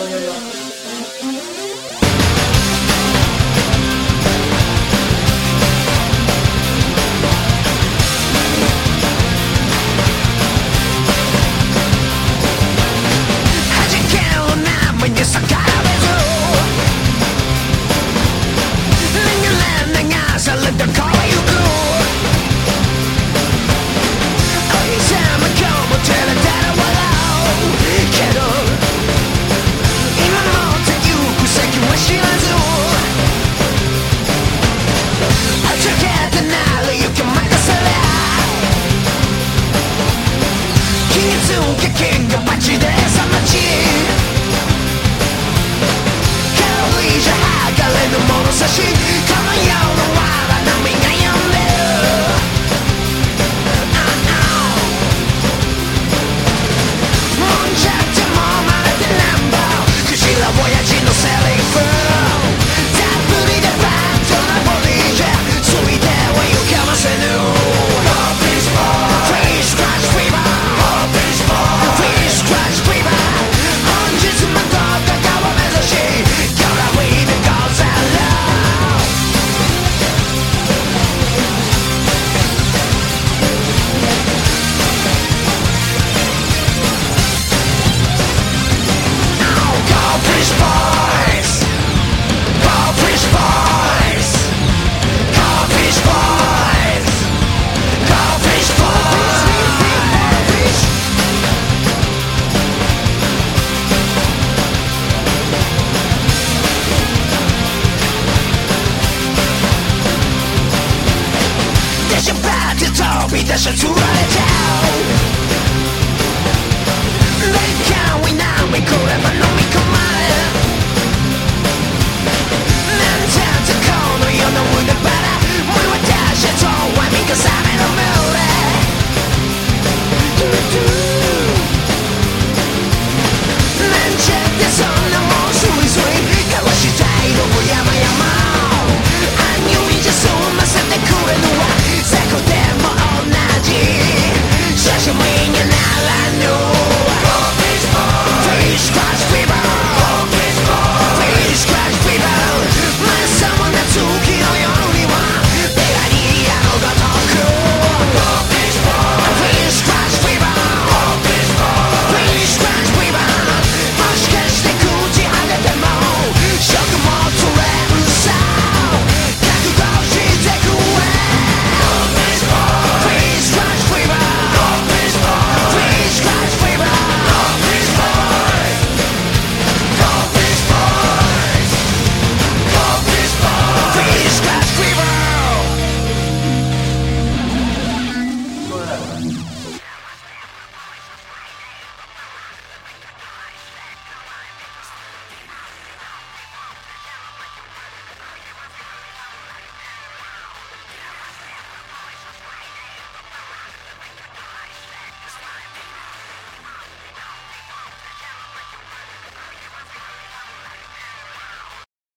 yo yo yo. You're bad to talk, beat you're too right.